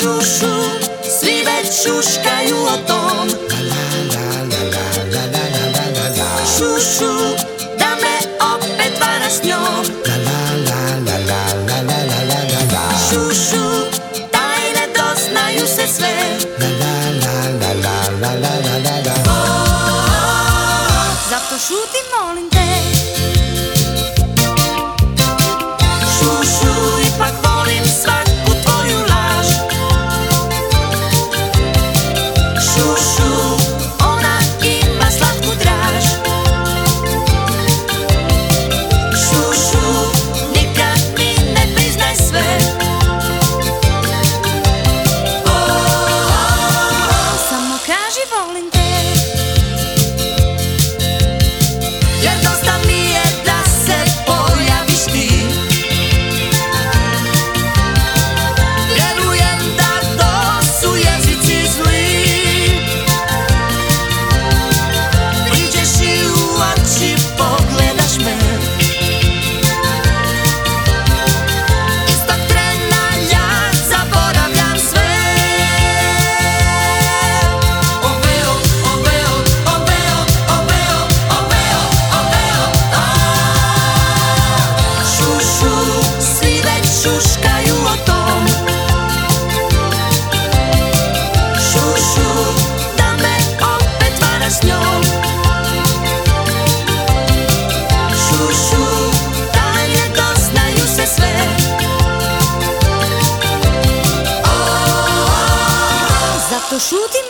шушу, свівець шушкаю отом. šuškaju o tom. Šušu, da me opet varaš njom. Šušu, da dalje doznaju se sve. O, o, o. Zato šutim